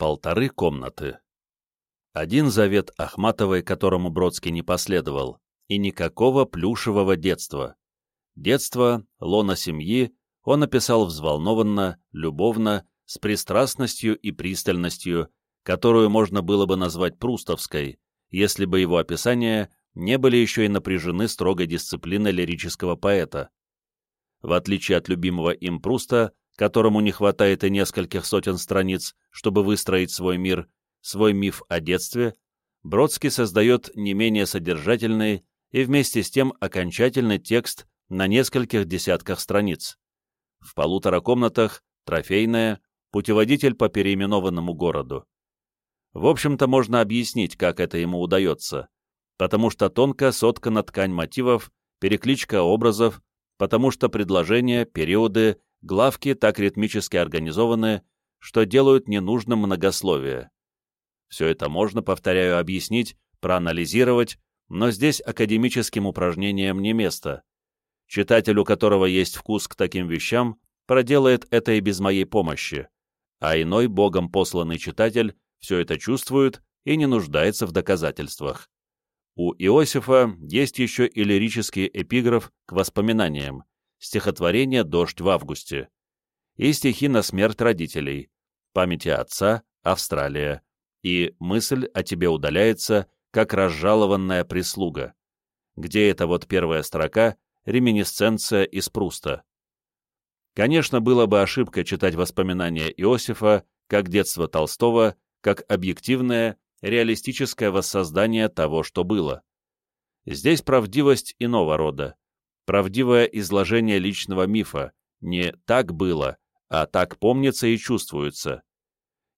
Полторы комнаты. Один завет Ахматовой, которому Бродский не последовал, и никакого плюшевого детства. Детство, лона семьи, он описал взволнованно, любовно, с пристрастностью и пристальностью, которую можно было бы назвать прустовской, если бы его описания не были еще и напряжены строгой дисциплиной лирического поэта. В отличие от любимого им Пруста, которому не хватает и нескольких сотен страниц, чтобы выстроить свой мир, свой миф о детстве, Бродский создает не менее содержательный и вместе с тем окончательный текст на нескольких десятках страниц. В полутора комнатах трофейная, путеводитель по переименованному городу. В общем-то, можно объяснить, как это ему удается, потому что тонко соткана ткань мотивов, перекличка образов, потому что предложения, периоды, главки так ритмически организованы, что делают ненужным многословие. Все это можно, повторяю, объяснить, проанализировать, но здесь академическим упражнением не место. Читатель, у которого есть вкус к таким вещам, проделает это и без моей помощи, а иной богом посланный читатель все это чувствует и не нуждается в доказательствах. У Иосифа есть еще и лирический эпиграф к воспоминаниям, стихотворение «Дождь в августе» и стихи на смерть родителей, памяти отца, Австралия, и мысль о тебе удаляется, как разжалованная прислуга, где эта вот первая строка — реминисценция из Пруста. Конечно, было бы ошибка читать воспоминания Иосифа как детство Толстого, как объективное, реалистическое воссоздание того, что было. Здесь правдивость иного рода, правдивое изложение личного мифа, не «так было», а «так помнится и чувствуется».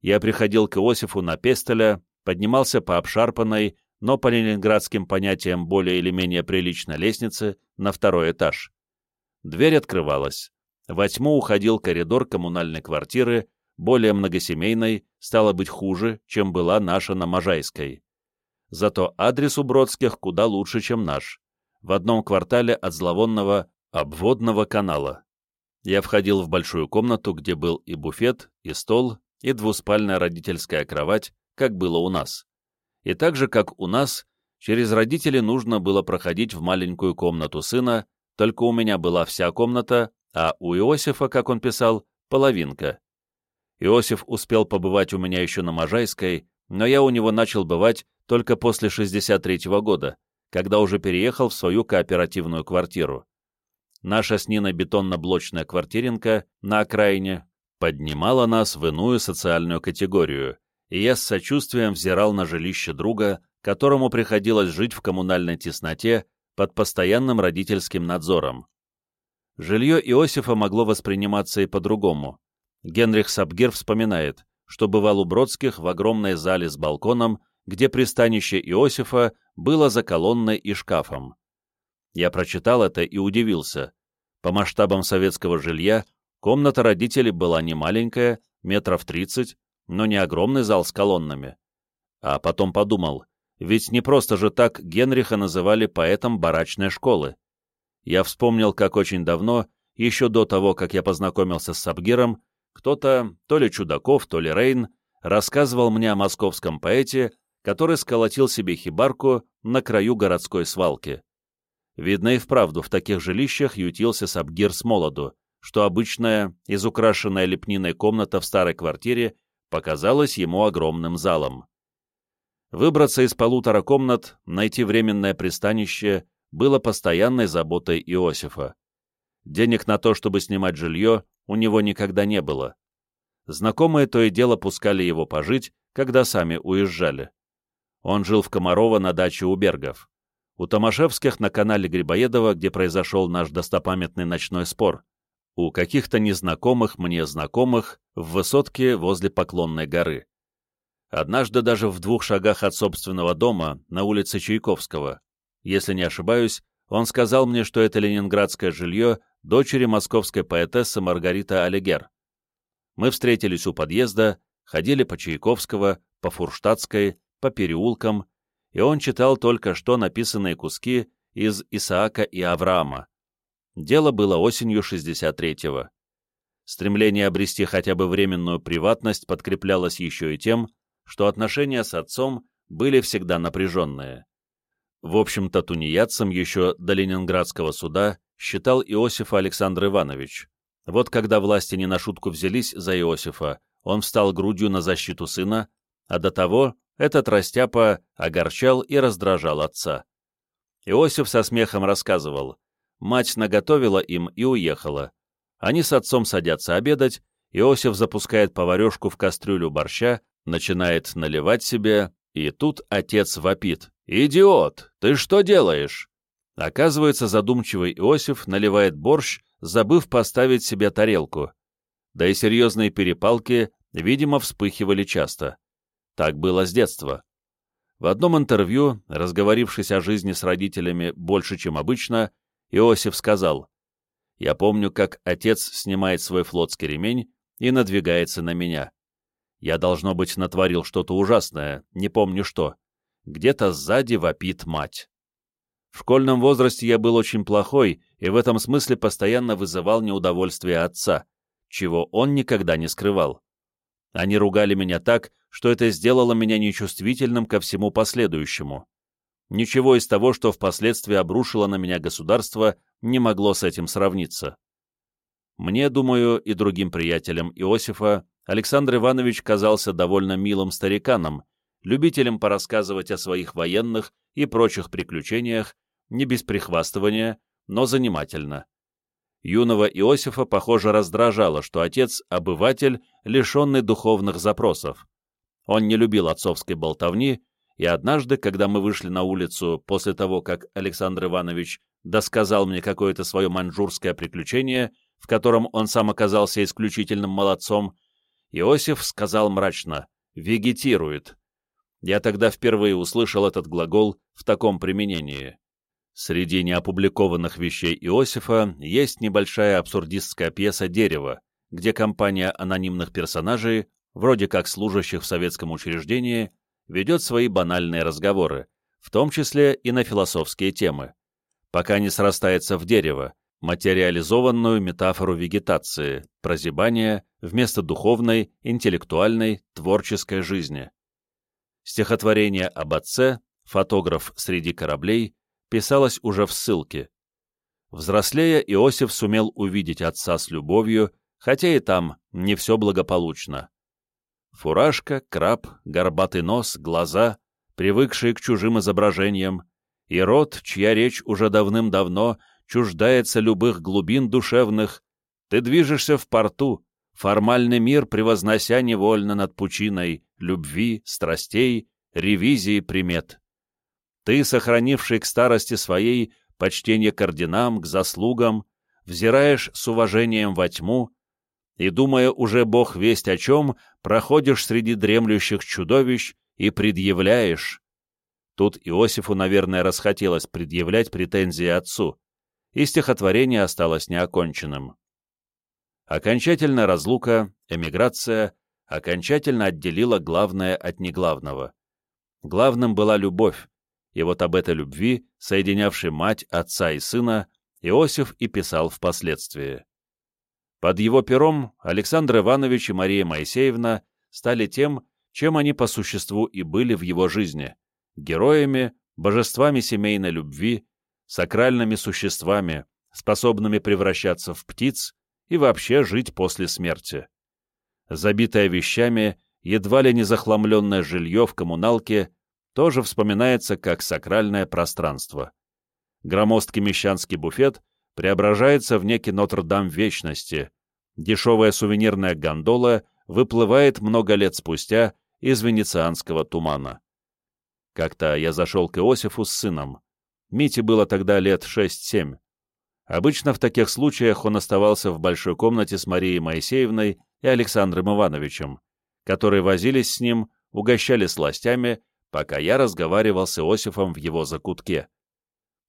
Я приходил к Иосифу на Пестеля, поднимался по обшарпанной, но по ленинградским понятиям более или менее приличной лестнице на второй этаж. Дверь открывалась. Во тьму уходил коридор коммунальной квартиры, более многосемейной, стало быть хуже, чем была наша на Можайской. Зато адрес у Бродских куда лучше, чем наш. В одном квартале от зловонного обводного канала. Я входил в большую комнату, где был и буфет, и стол, и двуспальная родительская кровать, как было у нас. И так же, как у нас, через родителей нужно было проходить в маленькую комнату сына, только у меня была вся комната, а у Иосифа, как он писал, половинка. Иосиф успел побывать у меня еще на Можайской, но я у него начал бывать только после 63-го года, когда уже переехал в свою кооперативную квартиру. Наша с Ниной бетонно-блочная квартиринка на окраине поднимала нас в иную социальную категорию, и я с сочувствием взирал на жилище друга, которому приходилось жить в коммунальной тесноте под постоянным родительским надзором. Жилье Иосифа могло восприниматься и по-другому. Генрих Сабгер вспоминает, что бывал у Бродских в огромной зале с балконом, где пристанище Иосифа было за колонной и шкафом. Я прочитал это и удивился. По масштабам советского жилья комната родителей была не маленькая, метров тридцать, но не огромный зал с колоннами. А потом подумал, ведь не просто же так Генриха называли поэтом барачной школы. Я вспомнил, как очень давно, еще до того, как я познакомился с Сабгиром, кто-то, то ли Чудаков, то ли Рейн, рассказывал мне о московском поэте, который сколотил себе хибарку на краю городской свалки. Видно и вправду в таких жилищах ютился Сабгир с молоду, что обычная, изукрашенная лепниной комната в старой квартире показалась ему огромным залом. Выбраться из полутора комнат, найти временное пристанище было постоянной заботой Иосифа. Денег на то, чтобы снимать жилье, у него никогда не было. Знакомые то и дело пускали его пожить, когда сами уезжали. Он жил в Комарово на даче у Бергов. У Томашевских на канале Грибоедова, где произошел наш достопамятный ночной спор. У каких-то незнакомых мне знакомых в высотке возле Поклонной горы. Однажды даже в двух шагах от собственного дома, на улице Чайковского. Если не ошибаюсь, он сказал мне, что это ленинградское жилье дочери московской поэтессы Маргарита Алигер. Мы встретились у подъезда, ходили по Чайковского, по Фурштадтской, по переулкам, и он читал только что написанные куски из Исаака и Авраама. Дело было осенью 63-го. Стремление обрести хотя бы временную приватность подкреплялось еще и тем, что отношения с отцом были всегда напряженные. В общем-то, тунеядцем еще до Ленинградского суда считал Иосифа Александр Иванович. Вот когда власти не на шутку взялись за Иосифа, он встал грудью на защиту сына, а до того этот растяпа огорчал и раздражал отца. Иосиф со смехом рассказывал. Мать наготовила им и уехала. Они с отцом садятся обедать, Иосиф запускает поварешку в кастрюлю борща, начинает наливать себе, и тут отец вопит. «Идиот! Ты что делаешь?» Оказывается, задумчивый Иосиф наливает борщ, забыв поставить себе тарелку. Да и серьезные перепалки, видимо, вспыхивали часто. Так было с детства. В одном интервью, разговорившись о жизни с родителями больше, чем обычно, Иосиф сказал, «Я помню, как отец снимает свой флотский ремень и надвигается на меня. Я, должно быть, натворил что-то ужасное, не помню что. Где-то сзади вопит мать. В школьном возрасте я был очень плохой и в этом смысле постоянно вызывал неудовольствие отца, чего он никогда не скрывал. Они ругали меня так, что это сделало меня нечувствительным ко всему последующему. Ничего из того, что впоследствии обрушило на меня государство, не могло с этим сравниться. Мне, думаю, и другим приятелям Иосифа Александр Иванович казался довольно милым стариканом, любителем порассказывать о своих военных и прочих приключениях, не без прихвастывания, но занимательно. Юного Иосифа, похоже, раздражало, что отец — обыватель, лишенный духовных запросов. Он не любил отцовской болтовни, и однажды, когда мы вышли на улицу после того, как Александр Иванович досказал мне какое-то свое маньчжурское приключение, в котором он сам оказался исключительным молодцом, Иосиф сказал мрачно «вегетирует». Я тогда впервые услышал этот глагол в таком применении. Среди неопубликованных вещей Иосифа есть небольшая абсурдистская пьеса «Дерево», где компания анонимных персонажей, вроде как служащих в советском учреждении, ведет свои банальные разговоры, в том числе и на философские темы, пока не срастается в дерево, материализованную метафору вегетации, прозябания вместо духовной, интеллектуальной, творческой жизни. Стихотворение об отце, фотограф среди кораблей, писалось уже в ссылке. Взрослея, Иосиф сумел увидеть отца с любовью, хотя и там не все благополучно. Фуражка, краб, горбатый нос, глаза, привыкшие к чужим изображениям, и рот, чья речь уже давным-давно чуждается любых глубин душевных, ты движешься в порту, формальный мир превознося невольно над пучиной любви, страстей, ревизии примет. Ты, сохранивший к старости своей почтение к орденам, к заслугам, взираешь с уважением во тьму, и, думая уже бог весть о чем, проходишь среди дремлющих чудовищ и предъявляешь. Тут Иосифу, наверное, расхотелось предъявлять претензии отцу, и стихотворение осталось неоконченным. Окончательная разлука, эмиграция, окончательно отделила главное от неглавного. Главным была любовь, и вот об этой любви, соединявшей мать, отца и сына, Иосиф и писал впоследствии. Под его пером Александр Иванович и Мария Моисеевна стали тем, чем они по существу и были в его жизни — героями, божествами семейной любви, сакральными существами, способными превращаться в птиц и вообще жить после смерти. Забитое вещами, едва ли не захламленное жилье в коммуналке тоже вспоминается как сакральное пространство. Громоздкий мещанский буфет преображается в некий Нотр-Дам вечности. Дешевая сувенирная гондола выплывает много лет спустя из венецианского тумана. Как-то я зашел к Иосифу с сыном. Мите было тогда лет 6-7. Обычно в таких случаях он оставался в большой комнате с Марией Моисеевной и Александром Ивановичем, которые возились с ним, угощали сластями, пока я разговаривал с Иосифом в его закутке.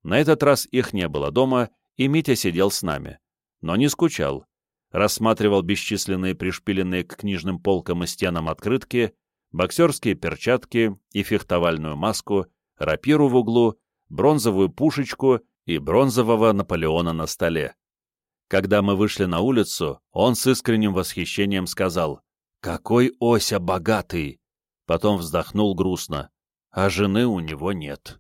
На этот раз их не было дома, и Митя сидел с нами, но не скучал, рассматривал бесчисленные пришпиленные к книжным полкам и стенам открытки, боксерские перчатки и фехтовальную маску, рапиру в углу бронзовую пушечку и бронзового Наполеона на столе. Когда мы вышли на улицу, он с искренним восхищением сказал «Какой Ося богатый!» Потом вздохнул грустно, а жены у него нет.